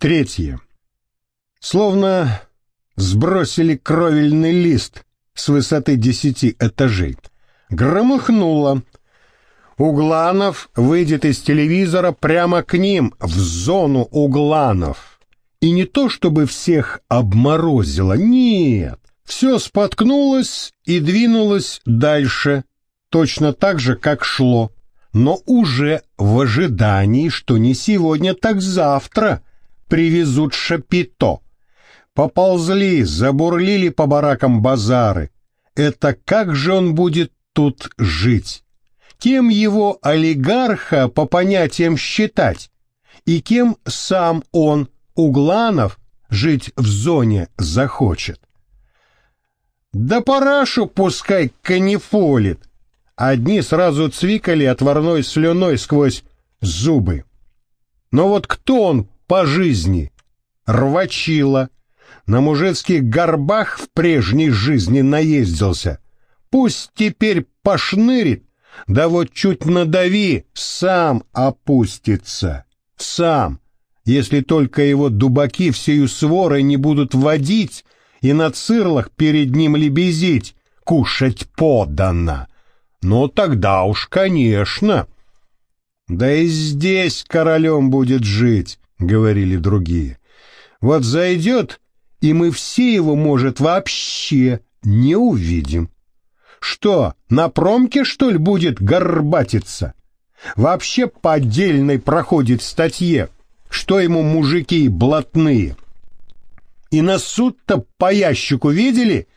Третье. Словно сбросили кровельный лист с высоты десяти этажей. Громыхнуло. Угланов выйдет из телевизора прямо к ним, в зону Угланов. И не то чтобы всех обморозило, нет. Все споткнулось и двинулось дальше, точно так же, как шло, но уже в ожидании, что не сегодня, так завтра привезут шапито. Поползли, забурлили по баракам базары. Это как же он будет тут жить? Кем его олигарха по понятиям считать? И кем сам он, Угланов, жить в зоне захочет? Да парашу пускай канифолит. Одни сразу цвикали отварной слюной сквозь зубы. Но вот кто он по жизни? Рвачила. На мужицких горбах в прежней жизни наездился. Пусть теперь пошнырит, да вот чуть надави, сам опустится. Сам, если только его дубаки всею сворой не будут водить и на цирлах перед ним лебезить, кушать подано. Ну тогда уж, конечно. Да и здесь королем будет жить, говорили другие. Вот зайдет, и мы все его, может, вообще не увидим. Что, на промке, что ли, будет горбатиться? Вообще по отдельной проходит статье, что ему мужики блатные — и на суд-то по ящику видели?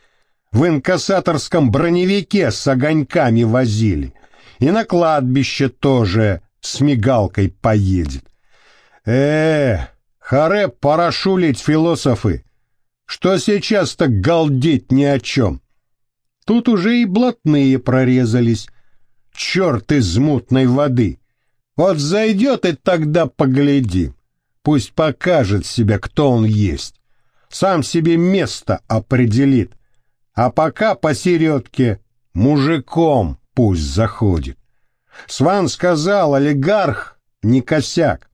В инкассаторском броневике с огоньками возили. И на кладбище тоже с мигалкой поедет. Э, харе пора шулить философы. Что сейчас-то галдеть ни о чем? Тут уже и блатные прорезались. Черт из мутной воды. Вот зайдет и тогда погляди. Пусть покажет себя, кто он есть сам себе место определит. А пока посередке мужиком пусть заходит. Сван сказал, олигарх не косяк.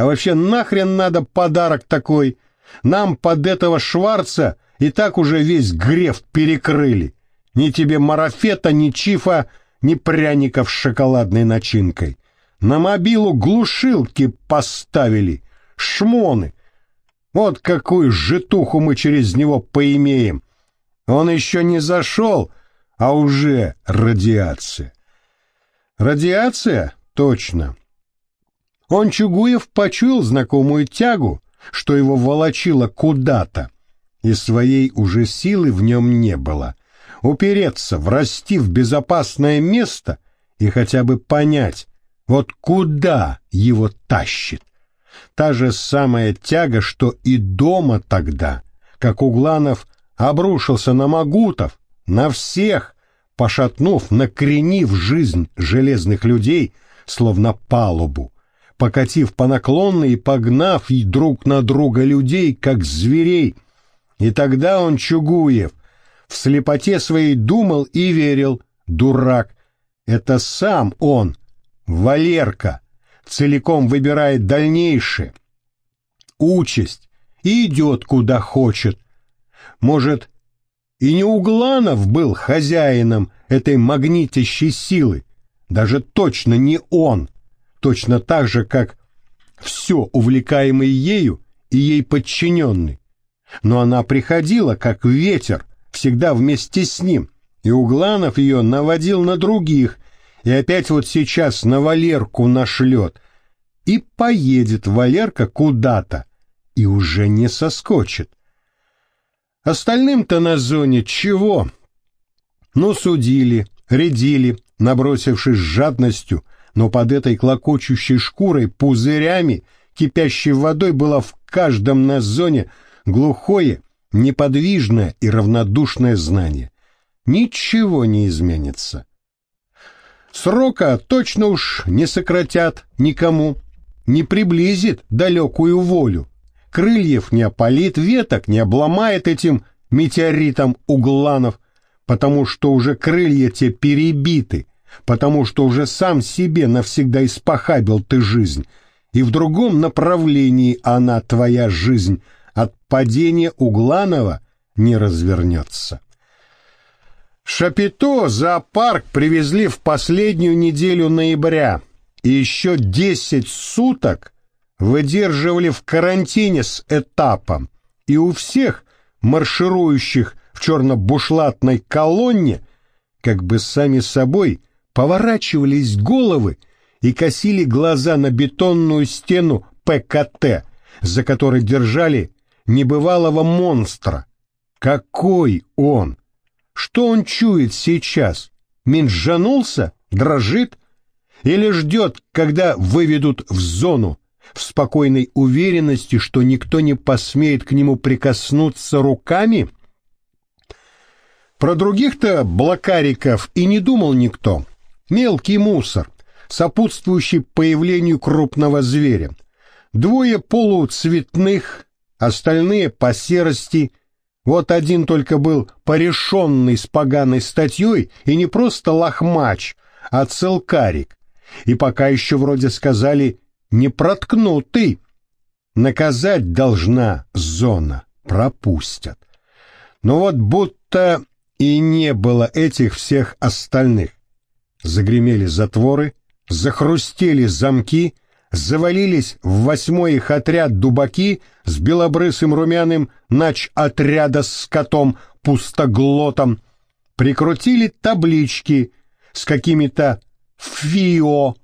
А вообще нахрен надо подарок такой? Нам под этого Шварца и так уже весь греф перекрыли. Ни тебе марафета, ни чифа, ни пряников с шоколадной начинкой. На мобилу глушилки поставили, шмоны, вот какую житуху мы через него поимеем. Он еще не зашел, а уже радиация. Радиация? Точно. Он, Чугуев, почуял знакомую тягу, что его волочило куда-то, и своей уже силы в нем не было. Упереться, врасти в безопасное место и хотя бы понять, вот куда его тащит. Та же самая тяга, что и дома тогда, как Угланов обрушился на Магутов, на всех, пошатнув, накренив жизнь железных людей, словно палубу, покатив по наклонной погнав и друг на друга людей, как зверей. И тогда он, Чугуев, в слепоте своей думал и верил, дурак, это сам он, Валерка, целиком выбирает дальнейшее, участь! И идет куда хочет. Может, и не Угланов был хозяином этой магнитящей силы, даже точно не он, точно так же, как все увлекаемый ею и ей подчиненный. Но она приходила, как ветер, всегда вместе с ним, и Угланов ее наводил на других, и опять вот сейчас на Валерку нашлет, и поедет Валерка куда-то, и уже не соскочит. Остальным-то на зоне чего? Ну, судили, рядили, набросившись жадностью, но под этой клокочущей шкурой пузырями, кипящей водой, было в каждом на зоне глухое, неподвижное и равнодушное знание. Ничего не изменится. Срока точно уж не сократят никому, не приблизит далекую волю. Крыльев не опалит, веток не обломает этим метеоритом угланов, потому что уже крылья те перебиты, потому что уже сам себе навсегда испохабил ты жизнь, и в другом направлении она, твоя жизнь, от падения Угланова не развернется. Шапито зоопарк привезли в последнюю неделю ноября, и еще десять суток выдерживали в карантине с этапом, и у всех марширующих в черно-бушлатной колонне как бы сами собой поворачивались головы и косили глаза на бетонную стену ПКТ, за которой держали небывалого монстра. Какой он? Что он чует сейчас? Минжанулся? Дрожит? Или ждет, когда выведут в зону, в спокойной уверенности, что никто не посмеет к нему прикоснуться руками? Про других-то блокариков и не думал никто. Мелкий мусор, сопутствующий появлению крупного зверя. Двое полуцветных, остальные по серости. Вот один только был порешенный с поганой статьей и не просто лохмач, а целкарик. И пока еще вроде сказали «не проткнутый». Наказать должна зона, пропустят. Но вот будто и не было этих всех остальных. Загремели затворы, захрустели замки, завалились в восьмой их отряд дубаки с белобрысым румяным нач отряда с котом пустоглотом, прикрутили таблички с какими-то «ФИО»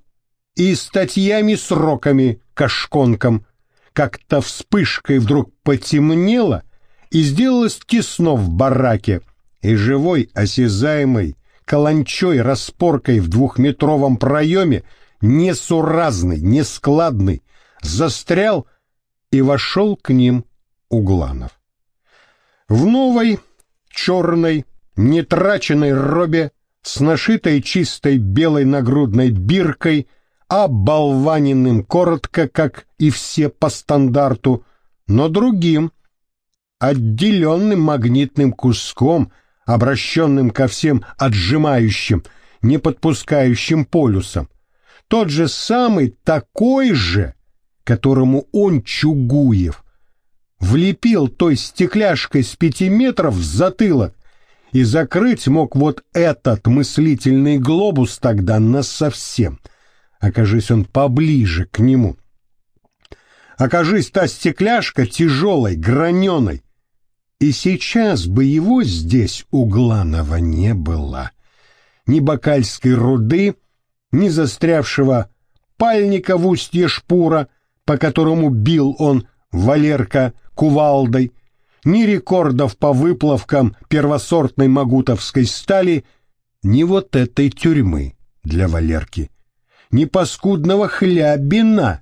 и статьями сроками кашконком. Как-то вспышкой вдруг потемнело и сделалось тесно в бараке, и живой, осязаемой, каланчой распоркой в двухметровом проеме несуразный, нескладный, застрял и вошел к ним Угланов. В новой, черной, нетраченной робе с нашитой чистой белой нагрудной биркой, оболваненным коротко, как и все по стандарту, но другим, отделенным магнитным куском, обращенным ко всем отжимающим, не подпускающим полюсам, тот же самый такой же, которому он, Чугуев, влепил той стекляшкой с пяти метров в затылок и закрыть мог вот этот мыслительный глобус тогда насовсем, окажись он поближе к нему. Окажись та стекляшка тяжелой, граненой, и сейчас бы его здесь у Гланова не было. Ни бакальской руды, ни застрявшего пальника в устье шпура, по которому бил он Валерка кувалдой, ни рекордов по выплавкам первосортной магутовской стали, ни вот этой тюрьмы для Валерки, ни паскудного хлябина,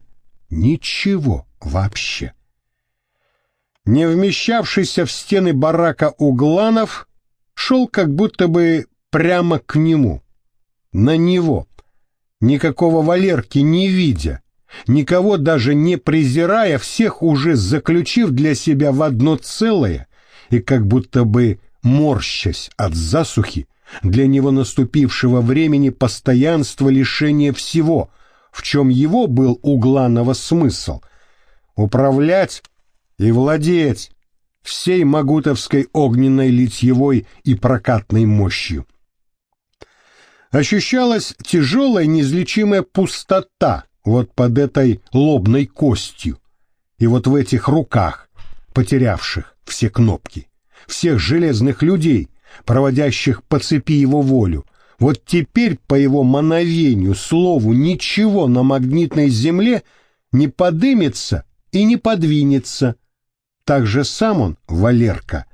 ничего вообще. Не вмещавшийся в стены барака Угланов шел как будто бы прямо к нему, на него, никакого Валерки не видя, никого даже не презирая, всех уже заключив для себя в одно целое и как будто бы морщась от засухи, для него наступившего времени постоянства лишения всего, в чем его был у Гланова смысл — управлять и владеть всей Магутовской огненной литьевой и прокатной мощью ощущалась тяжелая неизлечимая пустота вот под этой лобной костью и вот в этих руках, потерявших все кнопки, всех железных людей, проводящих по цепи его волю. Вот теперь по его мановению, слову, ничего на магнитной земле не подымется и не подвинется. Так же сам он, Валерка,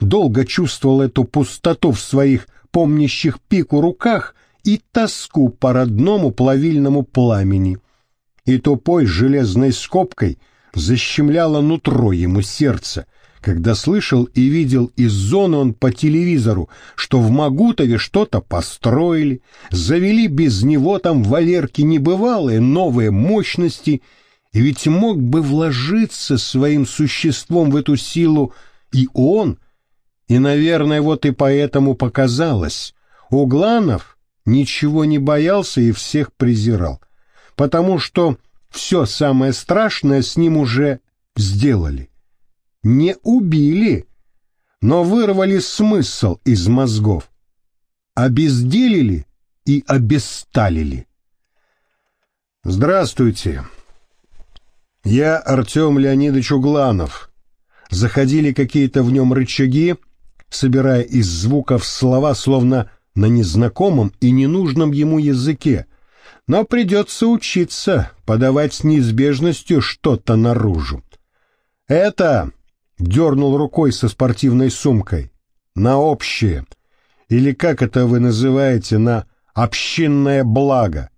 долго чувствовал эту пустоту в своих помнящих пику руках и тоску по родному плавильному пламени. И тупой железной скобкой защемляло нутро ему сердце, когда слышал и видел из зоны он по телевизору, что в Магутове что-то построили, завели без него там Валерки небывалые новые мощности, и ведь мог бы вложиться своим существом в эту силу и он, и, наверное, вот и поэтому показалось. Угланов ничего не боялся и всех презирал, потому что все самое страшное с ним уже сделали. Не убили, но вырвали смысл из мозгов. Обезделили и обесталили. Здравствуйте. Я Артем Леонидович Угланов. Заходили какие-то в нем рычаги, собирая из звуков слова, словно на незнакомом и ненужном ему языке, но придется учиться подавать с неизбежностью что-то наружу. «Это...» — дернул рукой со спортивной сумкой. «На общее. Или как это вы называете, на общинное благо.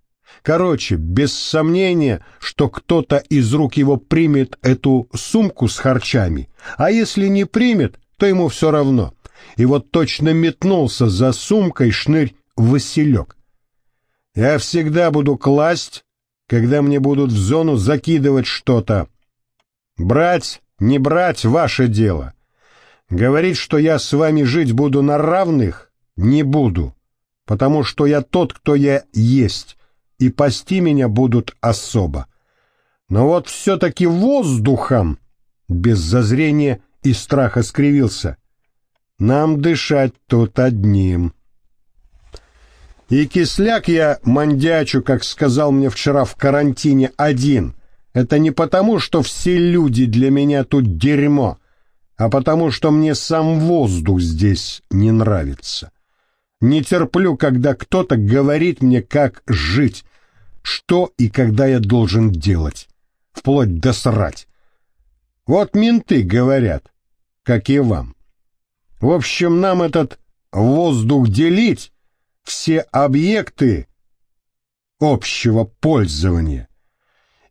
Короче, без сомнения, что кто-то из рук его примет эту сумку с харчами, а если не примет, то ему все равно. И вот точно метнулся за сумкой шнырь Василек. Я всегда буду класть, когда мне будут в зону закидывать что-то. Брать, не брать — ваше дело. Говорить, что я с вами жить буду на равных, не буду, потому что я тот, кто я есть, и пасти меня будут особо. Но вот все-таки воздухом, без зазрения и страха скривился, нам дышать тут одним. И кисляк я мандячу, как сказал мне вчера в карантине, один. Это не потому, что все люди для меня тут дерьмо, а потому, что мне сам воздух здесь не нравится. Не терплю, когда кто-то говорит мне, как жить, что и когда я должен делать, вплоть до срать. Вот менты говорят, как и вам. В общем, нам этот воздух делить, все объекты общего пользования.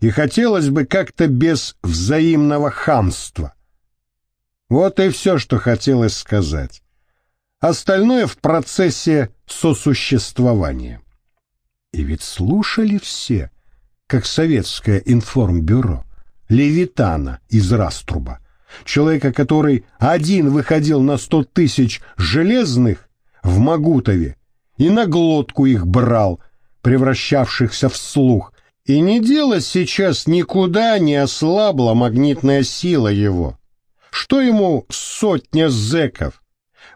И хотелось бы как-то без взаимного хамства. Вот и все, что хотелось сказать. Остальное в процессе сосуществования. И ведь слушали все, как советское информбюро, Левитана из Раструба, человека, который один выходил на сто тысяч железных в Магутове и на глотку их брал, превращавшихся в слух, и не дело сейчас никуда не ослабла магнитная сила его. Что ему сотня зэков?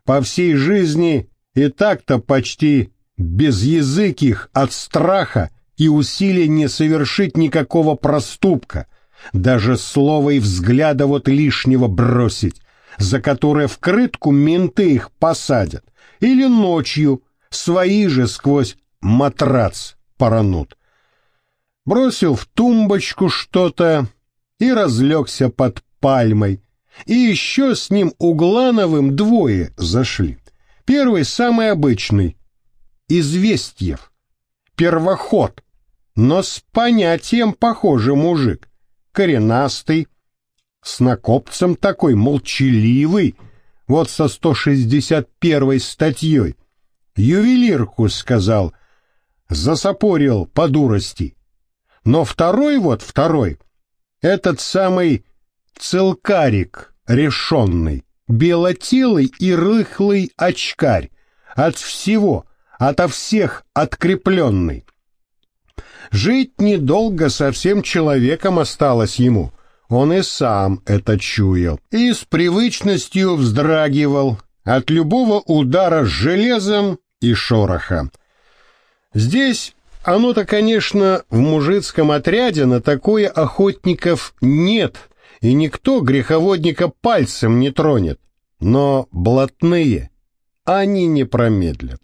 По всей жизни и так-то почти без языких от страха и усилия не совершить никакого проступка, даже слова и взгляда вот лишнего бросить, за которое в крытку менты их посадят, или ночью свои же сквозь матрац поранут. Бросил в тумбочку что-то и разлегся под пальмой, и еще с ним Углановым двое зашли. Первый самый обычный, Известьев, первоход, но с понятием похожий мужик, коренастый, с накопцем такой молчаливый, вот со 161 статьей, Ювелирку сказал, засопорил по дурости. Но второй вот, второй, этот самый целкарик решенный, белотелый и рыхлый очкарь, от всего, ото всех открепленный. Жить недолго совсем человеком осталось ему, он и сам это чуял, и с привычностью вздрагивал от любого удара железом и шороха. Здесь оно-то, конечно, в мужицком отряде на такое охотников нет, и никто греховодника пальцем не тронет. Но блатные, они не промедлят.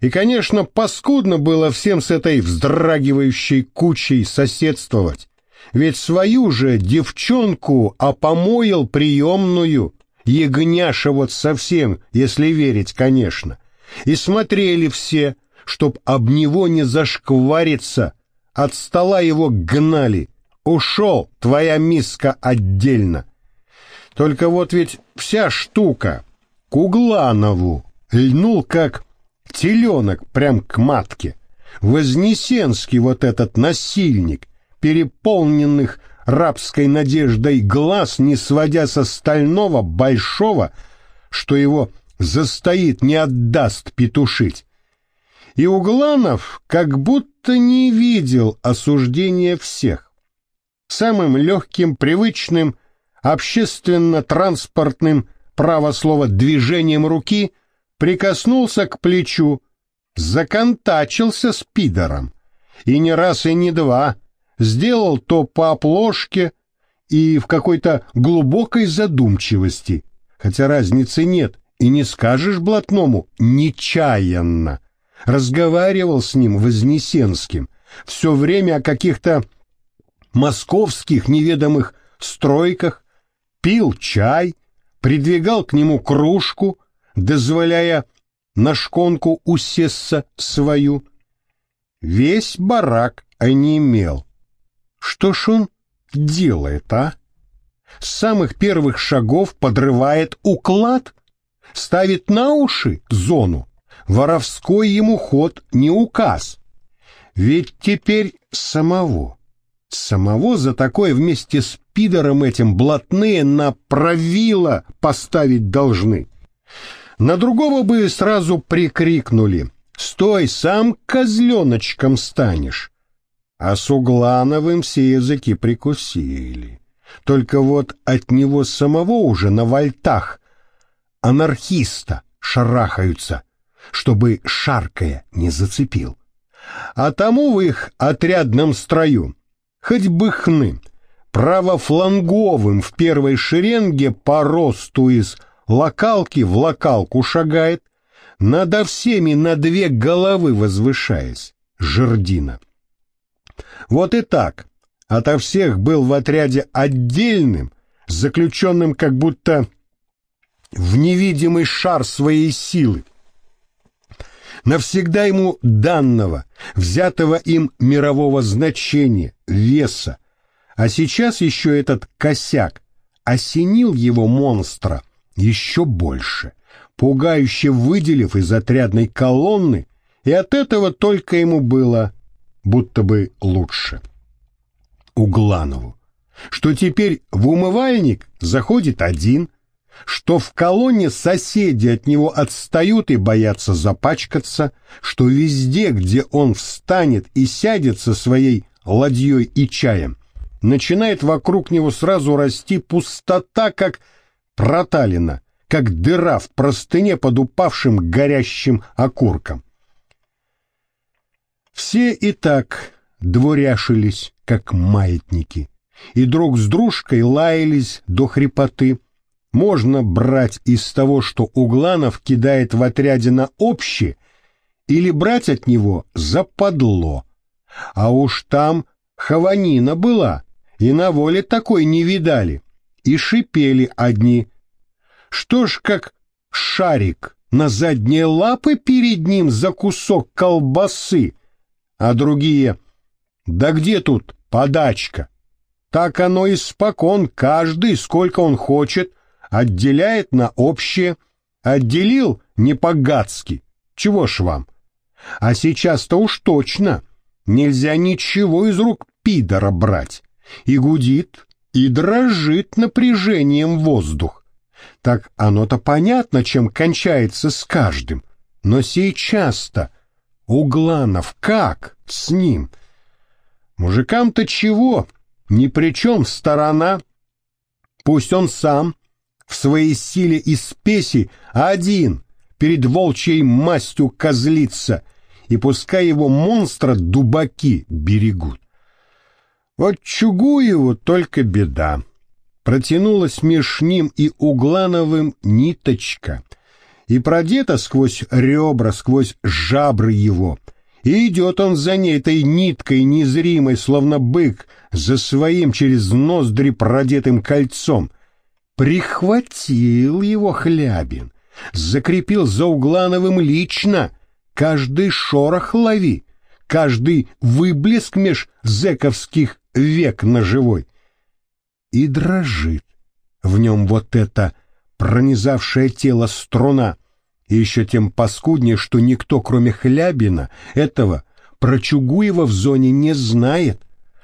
И, конечно, паскудно было всем с этой вздрагивающей кучей соседствовать. Ведь свою же девчонку опомоил приемную, ягняша вот совсем, если верить, конечно и смотрели все, чтоб об него не зашквариться, от стола его гнали. Ушел, твоя миска отдельно. Только вот ведь вся штука к Угланову льнул, как теленок прям к матке. Вознесенский вот этот насильник, переполненных рабской надеждой глаз, не сводя со стального большого, что его застоит, не отдаст петушить. И Угланов как будто не видел осуждения всех. самым легким, привычным, общественно-транспортным, право слова, движением руки прикоснулся к плечу, законтачился с пидором. И не раз, и не два. Сделал то по оплошке и в какой-то глубокой задумчивости, хотя разницы нет, и не скажешь блатному «нечаянно». Разговаривал с ним Вознесенским, все время о каких-то московских неведомых стройках, пил чай, придвигал к нему кружку, дозволяя на шконку усесться свою. Весь барак онемел. Что ж он делает, а? С самых первых шагов подрывает уклад, ставит на уши зону. Воровской ему ход не указ. Ведь теперь самого, самого за такое вместе с пидором этим блатные на правило поставить должны. На другого бы сразу прикрикнули «Стой, сам козленочком станешь!» А с Углановым все языки прикусили. Только вот от него самого уже на вальтах анархиста шарахаются, чтобы шаркая не зацепил. А тому в их отрядном строю хоть бы хны, правофланговым в первой шеренге по росту из локалки в локалку шагает, надо всеми на две головы возвышаясь, жердина. Вот и так, ото всех был в отряде отдельным, заключенным как будто в невидимый шар своей силы, навсегда ему данного, взятого им мирового значения, веса. А сейчас еще этот косяк осенил его монстра еще больше, пугающе выделив из отрядной колонны, и от этого только ему было будто бы лучше. Угланову, что теперь в умывальник заходит один – что в колонне соседи от него отстают и боятся запачкаться, что везде, где он встанет и сядет со своей ладьей и чаем, начинает вокруг него сразу расти пустота, как проталина, как дыра в простыне под упавшим горящим окурком. Все и так дворяшились, как маятники, и друг с дружкой лаялись до хрипоты, можно брать из того, что Угланов кидает в отряде на общее, или брать от него западло. А уж там хаванина была, и на воле такой не видали, и шипели одни. Что ж, как шарик на задние лапы перед ним за кусок колбасы, а другие «Да где тут подачка?» Так оно и спокон, каждый, сколько он хочет, отделяет на общее, отделил не по-гадски, чего ж вам. А сейчас-то уж точно нельзя ничего из рук пидора брать, и гудит, и дрожит напряжением воздух. Так оно-то понятно, чем кончается с каждым, но сейчас-то Угланов как с ним? Мужикам-то чего? Ни при чем сторона. Пусть он сам в своей силе и спеси один перед волчьей мастью козлится, и пускай его монстра дубаки берегут. Вот Чугуеву только беда. Протянулась меж ним и Углановым ниточка, и продета сквозь ребра, сквозь жабры его, и идет он за ней этой ниткой незримой, словно бык, за своим через ноздри продетым кольцом — Прихватил его Хлябин, закрепил за Углановым лично, каждый шорох лови, каждый выблеск меж зэковских век ножевой. И дрожит. В нем вот эта пронизавшая тело струна, и еще тем паскуднее, что никто, кроме Хлябина, этого про Чугуева в зоне не знает,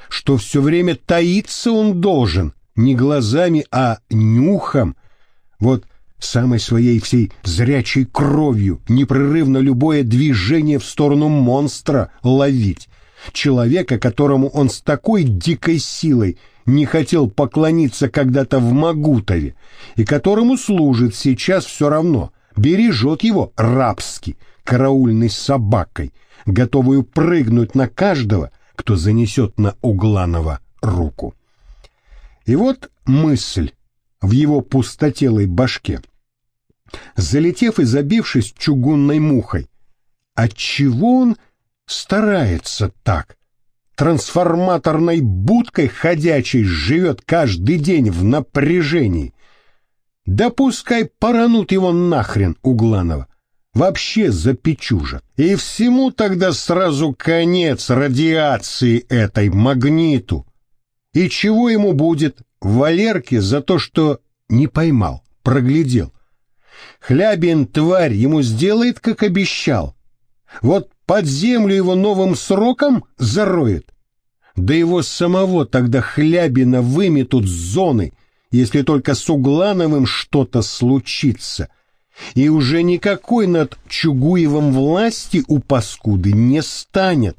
что все время таиться он должен, не глазами, а нюхом, вот самой своей всей зрячей кровью, непрерывно любое движение в сторону монстра ловить, человека, которому он с такой дикой силой не хотел поклониться когда-то в Магутове, и которому служит сейчас все равно, бережет его рабски, караульной собакой, готовую прыгнуть на каждого, кто занесет на Угланова руку. И вот мысль в его пустотелой башке. Залетев и забившись чугунной мухой, отчего он старается так? Трансформаторной будкой ходячей живет каждый день в напряжении. Да пускай поранут его нахрен, Угланова. Вообще запечужат. И всему тогда сразу конец радиации этой магниту. И чего ему будет Валерке за то, что не поймал, проглядел? Хлябин, тварь, ему сделает, как обещал. Вот под землю его новым сроком зароет. Да его самого тогда Хлябина выметут с зоны, если только с Углановым что-то случится. И уже никакой над Чугуевым власти у паскуды не станет.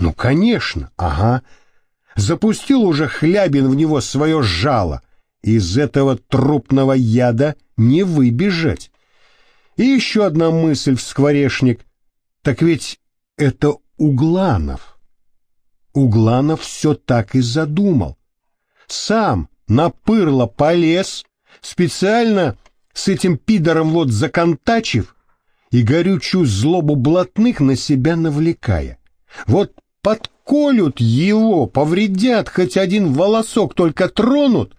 Ну, конечно, ага. Запустил уже Хлябин в него свое жало. Из этого трупного яда не выбежать. И еще одна мысль в скворечник. Так ведь это Угланов. Угланов все так и задумал. Сам на пырло полез, специально с этим пидором вот законтачив и горючую злобу блатных на себя навлекая. Вот подколют его, повредят, хоть один волосок только тронут,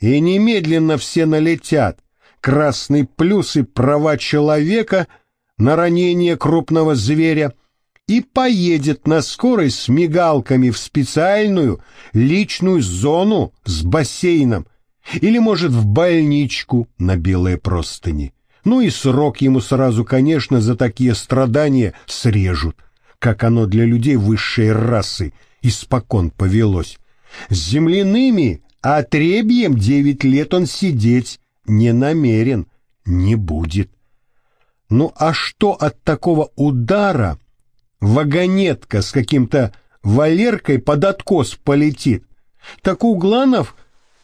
и немедленно все налетят. Красный плюс и права человека на ранение крупного зверя и поедет на скорой с мигалками в специальную личную зону с бассейном или, может, в больничку на белые простыни. Ну и срок ему сразу, конечно, за такие страдания срежут, как оно для людей высшей расы испокон повелось. С земляными отребьем девять лет он сидеть не намерен, не будет. Ну а что от такого удара вагонетка с каким-то Валеркой под откос полетит. Так Угланов,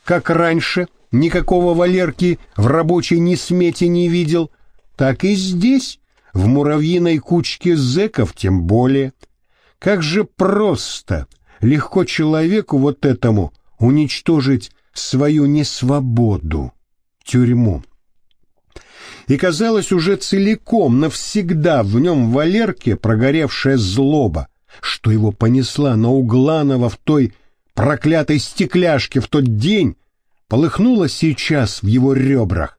как раньше, никакого Валерки в рабочей ни смете не видел, так и здесь, в муравьиной кучке зэков тем более. Как же просто, легко человеку вот этому уничтожить свою несвободу, тюрьму и казалось уже целиком, навсегда в нем Валерке прогоревшая злоба, что его понесла на Угланова в той проклятой стекляшке в тот день, полыхнула сейчас в его ребрах.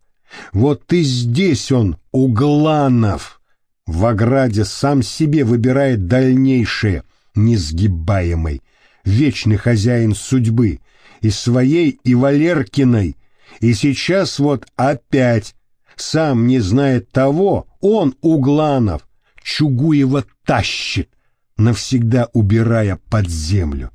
Вот и здесь он, Угланов, в ограде сам себе выбирает дальнейшее, несгибаемый, вечный хозяин судьбы, и своей, и Валеркиной, и сейчас вот опять сам не знает того, он, Угланов, Чугуева тащит, навсегда убирая под землю.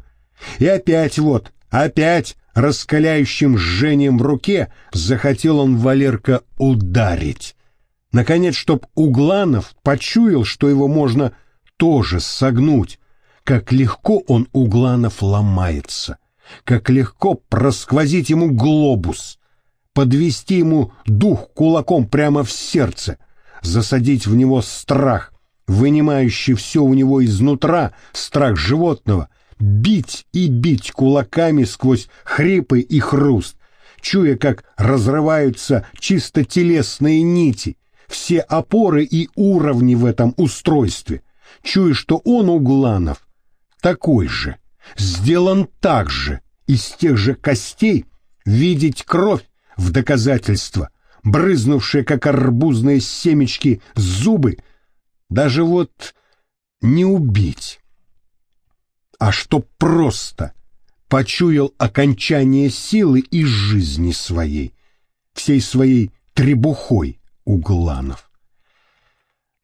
И опять вот, опять раскаляющим жжением в руке захотел он Валерка ударить. Наконец, чтоб Угланов почуял, что его можно тоже согнуть, как легко он, Угланов, ломается, как легко просквозить ему глобус, подвести ему дух кулаком прямо в сердце, засадить в него страх, вынимающий все у него изнутра, страх животного, бить и бить кулаками сквозь хрипы и хруст, чуя, как разрываются чисто телесные нити, все опоры и уровни в этом устройстве, чуя, что он, Угланов, такой же, сделан так же, из тех же костей, видеть кровь, в доказательство, брызнувшие, как арбузные семечки, зубы, даже вот не убить, а что просто почуял окончание силы и жизни своей, всей своей требухой Угланов.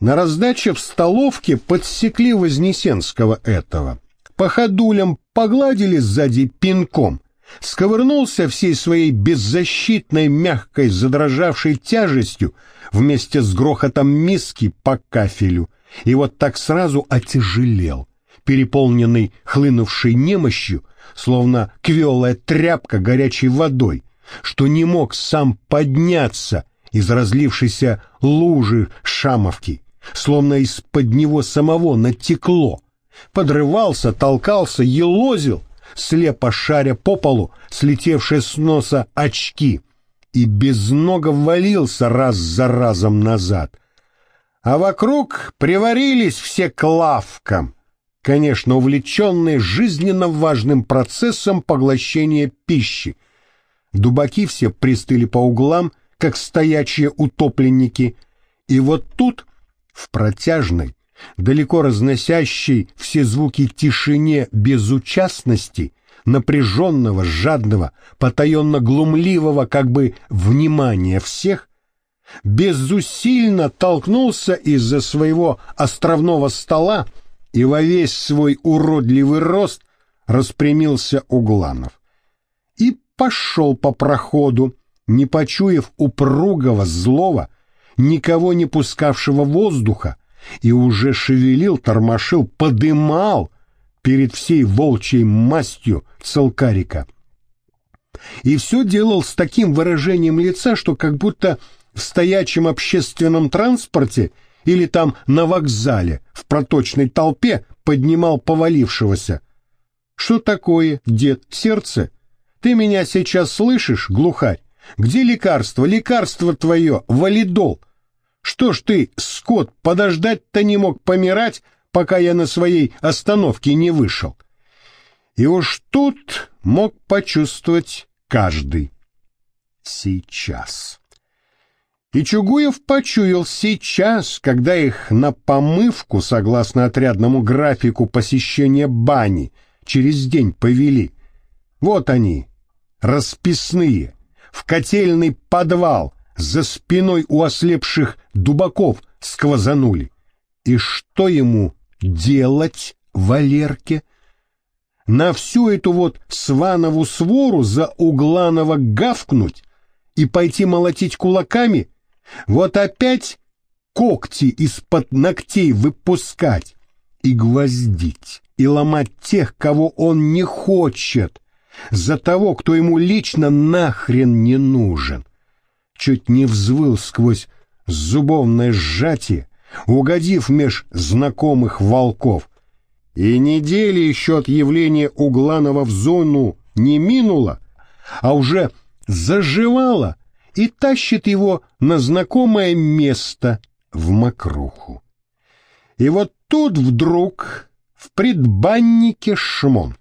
На раздаче в столовке подсекли Вознесенского этого. По ходулям погладили сзади пинком, сковырнулся всей своей беззащитной, мягкой, задрожавшей тяжестью вместе с грохотом миски по кафелю, и вот так сразу отяжелел, переполненный хлынувшей немощью, словно квелая тряпка горячей водой, что не мог сам подняться из разлившейся лужи шамовки, словно из-под него самого натекло, подрывался, толкался, елозил, слепо шаря по полу, слетевшие с носа очки, и безного валился раз за разом назад. А вокруг приварились все к лавкам, конечно, увлеченные жизненно важным процессом поглощения пищи. Дубаки все пристыли по углам, как стоячие утопленники, и вот тут, в протяжной, далеко разносящей все звуки тишине безучастности, напряженного, жадного, потаенно-глумливого как бы внимания всех, безусильно толкнулся из-за своего островного стола и во весь свой уродливый рост распрямился Угланов. И пошел по проходу, не почуяв упругого, злого, никого не пускавшего воздуха, и уже шевелил, тормошил, подымал перед всей волчьей мастью целкарика. И все делал с таким выражением лица, что как будто в стоячем общественном транспорте или там на вокзале в проточной толпе поднимал повалившегося. Что такое, дед, сердце? Ты меня сейчас слышишь, глухарь? Где лекарство? Лекарство твое, валидол. Что ж ты, скот, подождать-то не мог помирать, пока я на своей остановке не вышел? И уж тут мог почувствовать каждый. Сейчас. И Чугуев почуял сейчас, когда их на помывку, согласно отрядному графику посещения бани, через день повели. Вот они, расписные, в котельный подвал, за спиной у ослепших дубаков сквозанули. И что ему делать, Валерке? На всю эту вот сванову свору за Угланова гавкнуть и пойти молотить кулаками? Вот опять когти из-под ногтей выпускать и гвоздить, и ломать тех, кого он не хочет, за того, кто ему лично нахрен не нужен чуть не взвыл сквозь зубовное сжатие, угодив меж знакомых волков. И недели еще от явления Угланова в зону не минула, а уже заживала и тащит его на знакомое место в мокруху. И вот тут вдруг в предбаннике шмон.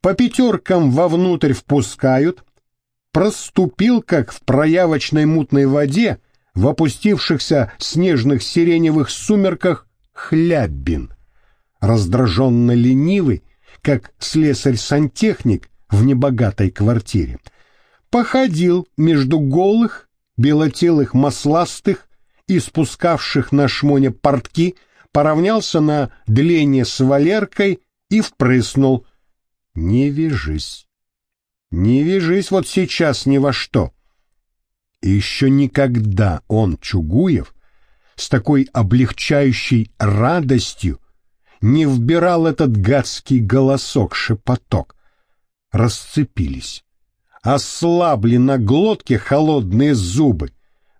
По пятеркам вовнутрь впускают, проступил, как в проявочной мутной воде, в опустившихся снежных сиреневых сумерках хлябин, раздраженно ленивый, как слесарь-сантехник в небогатой квартире. Походил между голых, белотелых масластых и спускавших на шмоне портки, поравнялся на длине с Валеркой и впрыснул. «Не вяжись, не вяжись вот сейчас ни во что. И еще никогда он, Чугуев, с такой облегчающей радостью не вбирал этот гадский голосок-шепоток. Расцепились. Ослабли на глотке холодные зубы.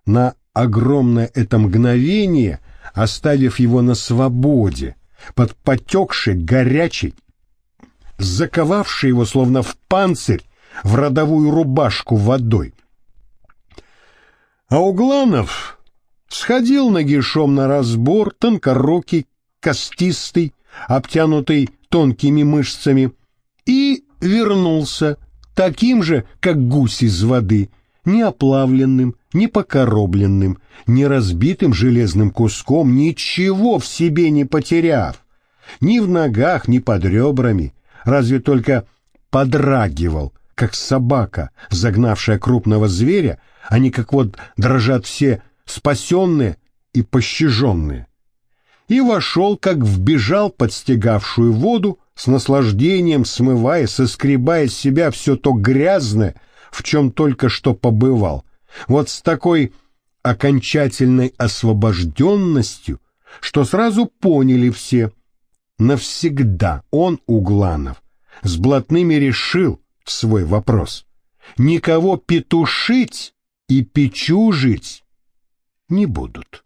На огромное это мгновение, оставив его на свободе, под потекшей, горячей, заковавший его словно в панцирь в родовую рубашку водой. А Угланов сходил нагишом на разбор, тонкорукий, костистый, обтянутый тонкими мышцами, и вернулся таким же, как гусь из воды, не оплавленным, не покоробленным, не разбитым железным куском, ничего в себе не потеряв, ни в ногах, ни под ребрами, разве только подрагивал, как собака, загнавшая крупного зверя, не как вот дрожат все спасенные и пощаженные. И вошел, как вбежал под стегавшую воду, с наслаждением смывая, соскребая с себя все то грязное, в чем только что побывал. Вот с такой окончательной освобожденностью, что сразу поняли все, навсегда он, Угланов, с блатными решил свой вопрос. Никого петушить и печужить не будут.